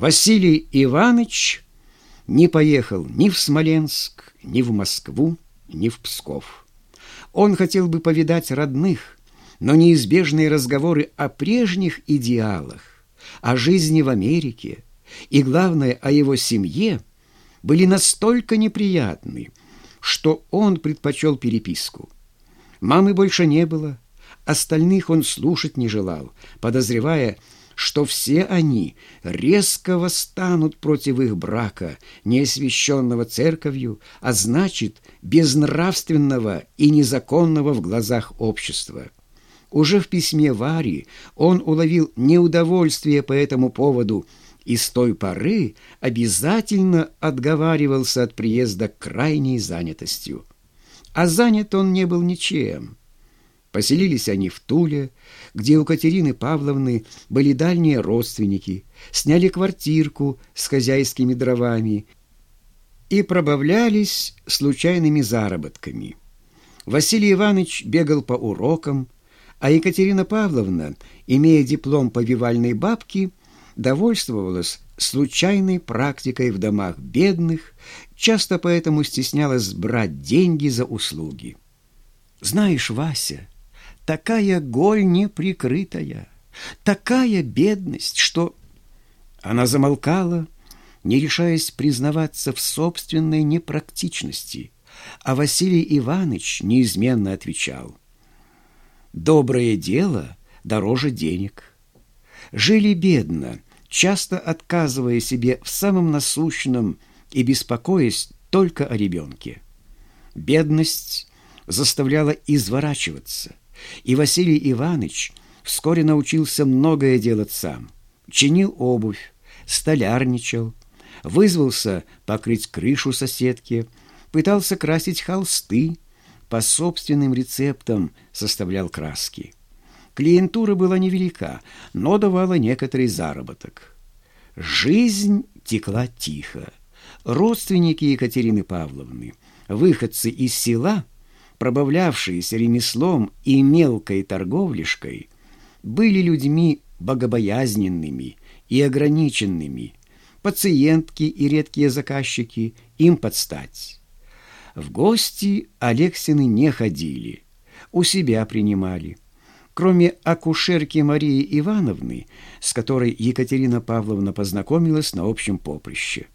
Василий Иванович не поехал ни в Смоленск, ни в Москву, ни в Псков. Он хотел бы повидать родных, но неизбежные разговоры о прежних идеалах, о жизни в Америке и, главное, о его семье были настолько неприятны, что он предпочел переписку. Мамы больше не было, остальных он слушать не желал, подозревая, что все они резко восстанут против их брака, не освященного церковью, а значит, безнравственного и незаконного в глазах общества. Уже в письме Вари он уловил неудовольствие по этому поводу и с той поры обязательно отговаривался от приезда крайней занятостью. А занят он не был ничем – Поселились они в Туле, где у Катерины Павловны были дальние родственники, сняли квартирку с хозяйскими дровами и пробавлялись случайными заработками. Василий Иванович бегал по урокам, а Екатерина Павловна, имея диплом повивальной бабки, довольствовалась случайной практикой в домах бедных, часто поэтому стеснялась брать деньги за услуги. «Знаешь, Вася», такая голь неприкрытая, такая бедность, что... Она замолкала, не решаясь признаваться в собственной непрактичности, а Василий Иванович неизменно отвечал. «Доброе дело дороже денег». Жили бедно, часто отказывая себе в самом насущном и беспокоясь только о ребенке. Бедность заставляла изворачиваться, и Василий Иванович вскоре научился многое делать сам. Чинил обувь, столярничал, вызвался покрыть крышу соседки, пытался красить холсты, по собственным рецептам составлял краски. Клиентура была невелика, но давала некоторый заработок. Жизнь текла тихо. Родственники Екатерины Павловны, выходцы из села – пробавлявшиеся ремеслом и мелкой торговлишкой, были людьми богобоязненными и ограниченными, пациентки и редкие заказчики им подстать. В гости Алексины не ходили, у себя принимали. Кроме акушерки Марии Ивановны, с которой Екатерина Павловна познакомилась на общем поприще.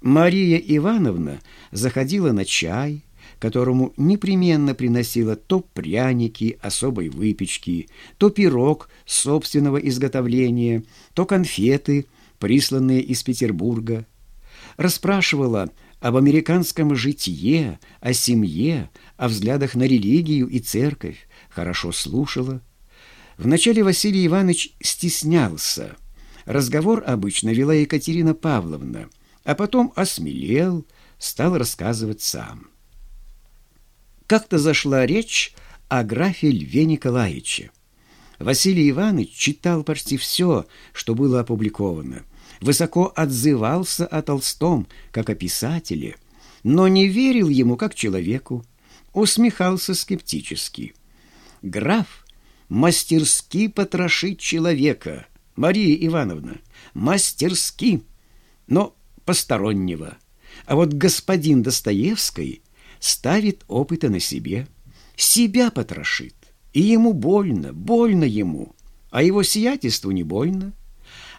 Мария Ивановна заходила на чай, которому непременно приносила то пряники особой выпечки, то пирог собственного изготовления, то конфеты, присланные из Петербурга. Расспрашивала об американском житье, о семье, о взглядах на религию и церковь, хорошо слушала. Вначале Василий Иванович стеснялся. Разговор обычно вела Екатерина Павловна, а потом осмелел, стал рассказывать сам. Как-то зашла речь о графе Льве Николаевиче. Василий Иванович читал почти все, что было опубликовано, высоко отзывался о Толстом, как о писателе, но не верил ему как человеку, усмехался скептически. Граф мастерски потрошит человека, Мария Ивановна, мастерски, но постороннего. А вот господин Достоевский ставит опыта на себе, себя потрошит, и ему больно, больно ему, а его сиятельству не больно.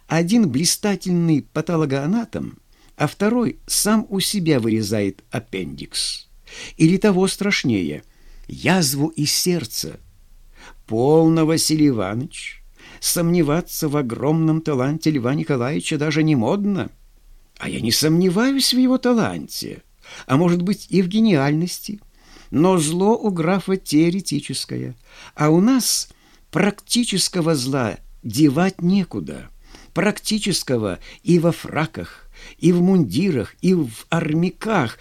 Один блистательный патологоанатом, а второй сам у себя вырезает аппендикс. Или того страшнее, язву из сердца. Полно, Василий Иванович, сомневаться в огромном таланте Льва Николаевича даже не модно. А я не сомневаюсь в его таланте а может быть и в гениальности. Но зло у графа теоретическое, а у нас практического зла девать некуда. Практического и во фраках, и в мундирах, и в армяках.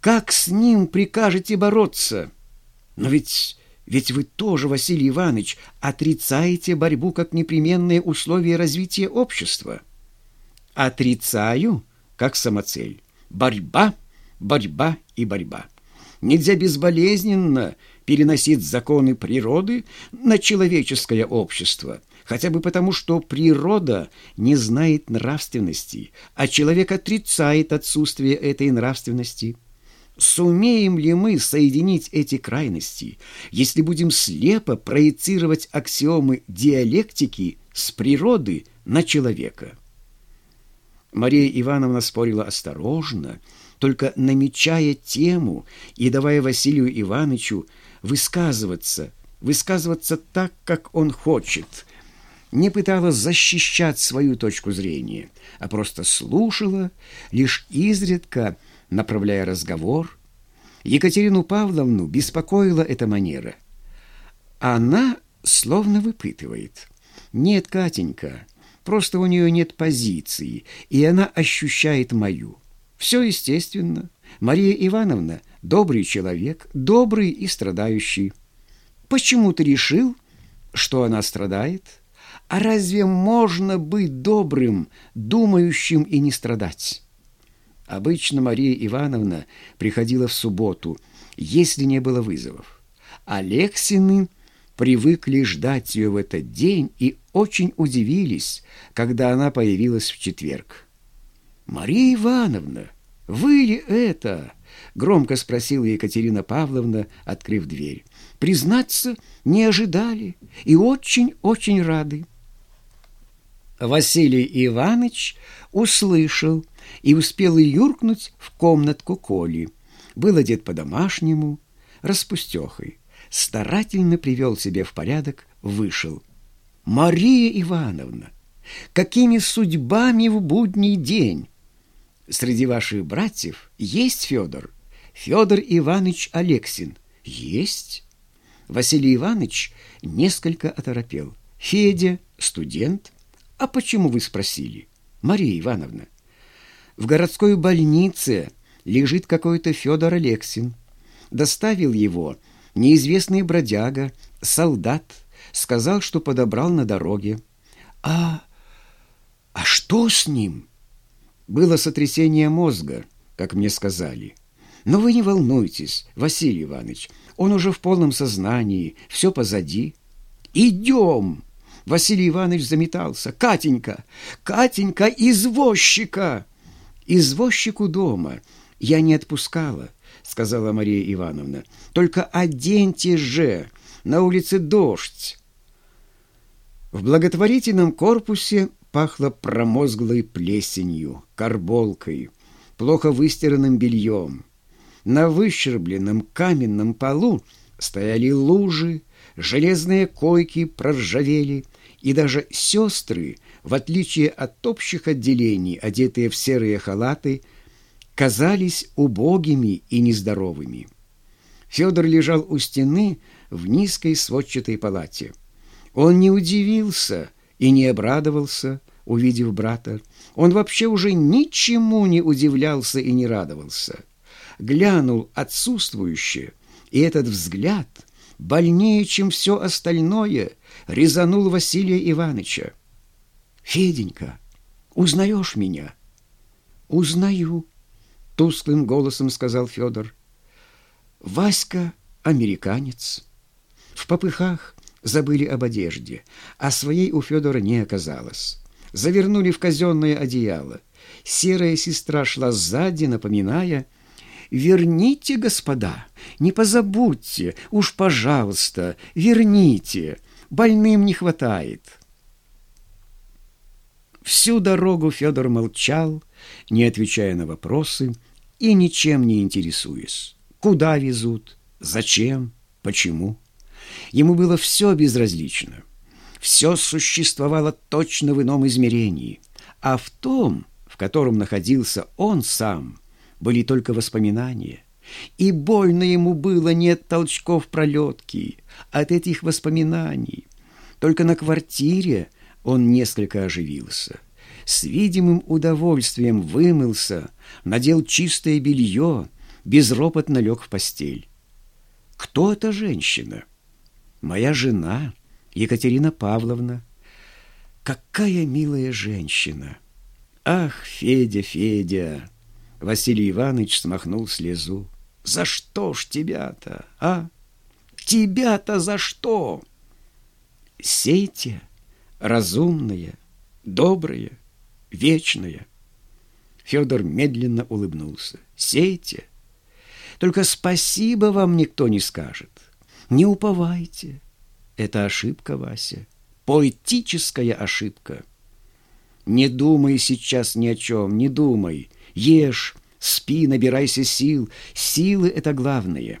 Как с ним прикажете бороться? Но ведь... Ведь вы тоже, Василий Иванович, отрицаете борьбу как непременное условие развития общества. Отрицаю, как самоцель. Борьба борьба и борьба. Нельзя безболезненно переносить законы природы на человеческое общество, хотя бы потому, что природа не знает нравственности, а человек отрицает отсутствие этой нравственности. Сумеем ли мы соединить эти крайности, если будем слепо проецировать аксиомы диалектики с природы на человека? Мария Ивановна спорила осторожно, только намечая тему и давая Василию Ивановичу высказываться, высказываться так, как он хочет. Не пыталась защищать свою точку зрения, а просто слушала, лишь изредка направляя разговор. Екатерину Павловну беспокоила эта манера. Она словно выпытывает. «Нет, Катенька, просто у нее нет позиции, и она ощущает мою. Все естественно. Мария Ивановна – добрый человек, добрый и страдающий. Почему ты решил, что она страдает? А разве можно быть добрым, думающим и не страдать? Обычно Мария Ивановна приходила в субботу, если не было вызовов. Алексины привыкли ждать ее в этот день и очень удивились, когда она появилась в четверг. «Мария Ивановна, вы ли это?» — громко спросила Екатерина Павловна, открыв дверь. «Признаться, не ожидали и очень-очень рады». Василий Иванович услышал и успел юркнуть в комнатку Коли. Был одет по-домашнему, распустехой. Старательно привел себе в порядок, вышел. «Мария Ивановна, какими судьбами в будний день? Среди ваших братьев есть Федор? Федор Иванович Алексин. Есть?» Василий Иванович несколько оторопел. «Федя, студент. А почему вы спросили?» «Мария Ивановна, в городской больнице лежит какой-то Федор Алексин. Доставил его неизвестный бродяга, солдат, сказал, что подобрал на дороге. А, а что с ним? Было сотрясение мозга, как мне сказали. Но вы не волнуйтесь, Василий Иванович, он уже в полном сознании, все позади. Идем! Василий Иванович заметался. «Катенька! Катенька, извозчика!» «Извозчику дома я не отпускала», — сказала Мария Ивановна. «Только оденьте же, на улице дождь». В благотворительном корпусе пахло промозглой плесенью, карболкой, плохо выстиранным бельем. На выщербленном каменном полу стояли лужи, железные койки проржавели, и даже сестры, в отличие от общих отделений, одетые в серые халаты, казались убогими и нездоровыми. Федор лежал у стены в низкой сводчатой палате. Он не удивился и не обрадовался, увидев брата. Он вообще уже ничему не удивлялся и не радовался. Глянул отсутствующе, и этот взгляд, больнее, чем все остальное, резанул Василия Ивановича. «Феденька, узнаешь меня?» «Узнаю», — тусклым голосом сказал Федор. «Васька — американец». В попыхах забыли об одежде, а своей у Федора не оказалось. Завернули в казенное одеяло. Серая сестра шла сзади, напоминая «Верните, господа, не позабудьте, уж, пожалуйста, верните, больным не хватает». Всю дорогу Федор молчал, не отвечая на вопросы и ничем не интересуясь. Куда везут? Зачем? Почему? Ему было все безразлично. Все существовало точно в ином измерении, а в том, в котором находился он сам, были только воспоминания. И больно ему было не от толчков пролетки, а от этих воспоминаний. Только на квартире – он несколько оживился. С видимым удовольствием вымылся, надел чистое белье, безропотно лег в постель. Кто эта женщина? Моя жена, Екатерина Павловна. Какая милая женщина! Ах, Федя, Федя! Василий Иванович смахнул слезу. За что ж тебя-то, а? Тебя-то за что? Сейте! разумная, добрая, вечная. Федор медленно улыбнулся. «Сейте. Только спасибо вам никто не скажет. Не уповайте. Это ошибка, Вася. Поэтическая ошибка. Не думай сейчас ни о чем, не думай. Ешь, спи, набирайся сил. Силы — это главное.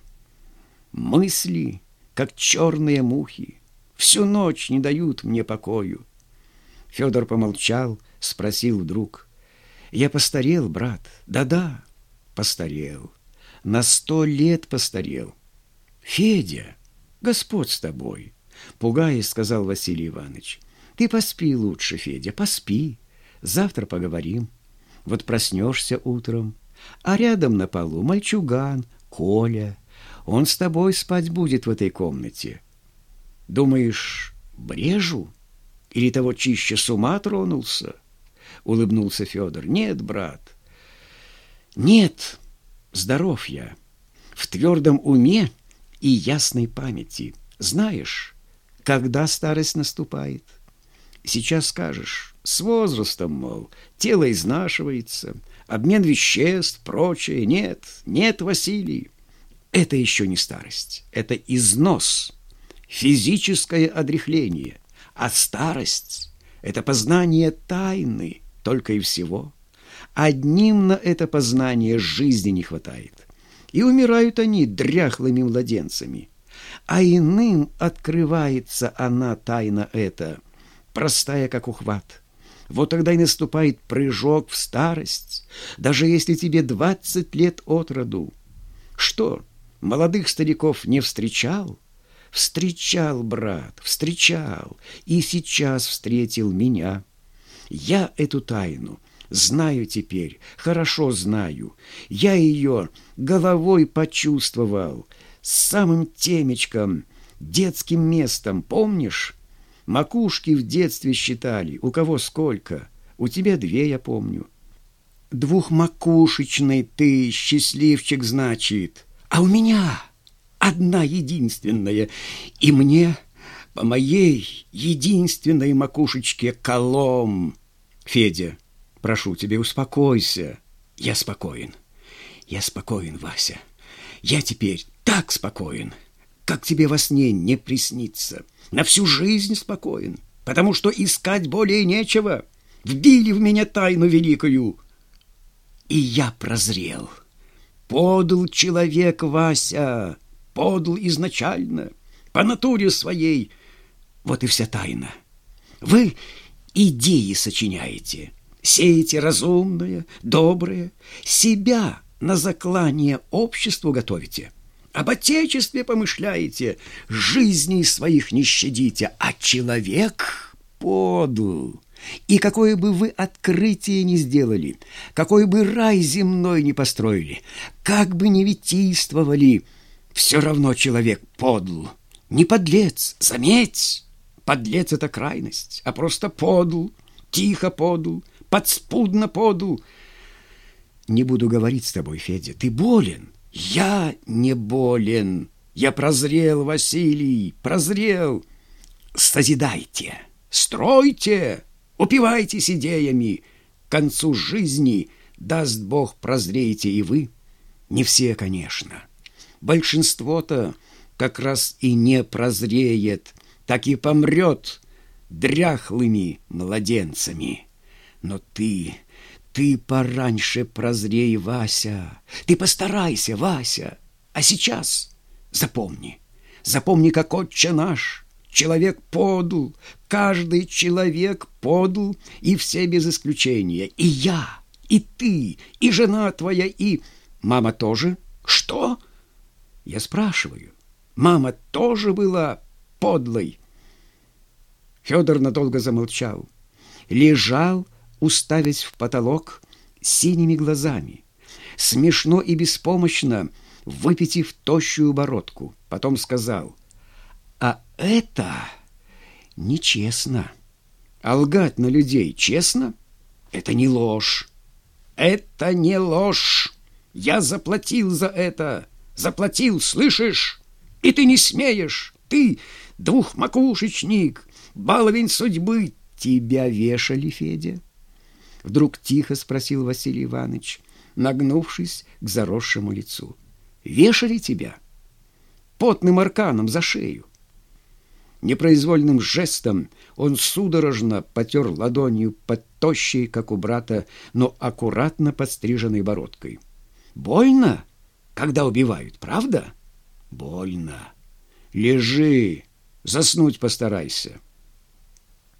Мысли, как черные мухи, всю ночь не дают мне покою. Федор помолчал, спросил вдруг. «Я постарел, брат? Да-да, постарел. На сто лет постарел. Федя, Господь с тобой!» Пугаясь, сказал Василий Иванович. «Ты поспи лучше, Федя, поспи. Завтра поговорим. Вот проснешься утром, а рядом на полу мальчуган, Коля. Он с тобой спать будет в этой комнате. Думаешь, брежу?» Или того чище с ума тронулся? Улыбнулся Федор. Нет, брат. Нет, здоров я. В твердом уме и ясной памяти. Знаешь, когда старость наступает? Сейчас скажешь, с возрастом, мол, тело изнашивается, обмен веществ, прочее. Нет, нет, Василий, это еще не старость, это износ, физическое одряхление. А старость — это познание тайны только и всего. Одним на это познание жизни не хватает. И умирают они дряхлыми младенцами. А иным открывается она, тайна эта, простая, как ухват. Вот тогда и наступает прыжок в старость, даже если тебе двадцать лет от роду. Что, молодых стариков не встречал? Встречал, брат, встречал, и сейчас встретил меня. Я эту тайну знаю теперь, хорошо знаю. Я ее головой почувствовал, с самым темечком, детским местом, помнишь? Макушки в детстве считали, у кого сколько. У тебя две, я помню. Двухмакушечный ты, счастливчик, значит. А у меня одна единственная, и мне по моей единственной макушечке колом. Федя, прошу тебя, успокойся. Я спокоен. Я спокоен, Вася. Я теперь так спокоен, как тебе во сне не приснится. На всю жизнь спокоен, потому что искать более нечего. Вбили в меня тайну великую. И я прозрел. Подл человек, Вася, подл изначально, по натуре своей. Вот и вся тайна. Вы идеи сочиняете, сеете разумное, доброе, себя на заклание обществу готовите, об отечестве помышляете, жизней своих не щадите, а человек подл. И какое бы вы открытие ни сделали, какой бы рай земной ни построили, как бы ни витийствовали – все равно человек подл. Не подлец, заметь. Подлец — это крайность, а просто подл, тихо подл, подспудно подл. Не буду говорить с тобой, Федя, ты болен. Я не болен. Я прозрел, Василий, прозрел. Созидайте, стройте, упивайтесь идеями. К концу жизни, даст Бог, прозреете и вы. Не все, конечно большинство-то как раз и не прозреет, так и помрет дряхлыми младенцами. Но ты, ты пораньше прозрей, Вася, ты постарайся, Вася. А сейчас запомни, запомни, как отче наш, человек подл, каждый человек подл, и все без исключения, и я, и ты, и жена твоя, и... Мама тоже? Что? — я спрашиваю, мама тоже была подлой? Федор надолго замолчал, лежал, уставясь в потолок синими глазами, смешно и беспомощно выпитив тощую бородку. Потом сказал, а это нечестно. А лгать на людей честно? Это не ложь. Это не ложь. Я заплатил за это. Заплатил, слышишь? И ты не смеешь. Ты двухмакушечник. баловень судьбы, тебя вешали, Федя?» Вдруг тихо спросил Василий Иванович, нагнувшись к заросшему лицу. «Вешали тебя? Потным арканом за шею?» Непроизвольным жестом он судорожно потер ладонью под тощей, как у брата, но аккуратно подстриженной бородкой. «Больно, когда убивают, правда?» «Больно. Лежи, заснуть постарайся».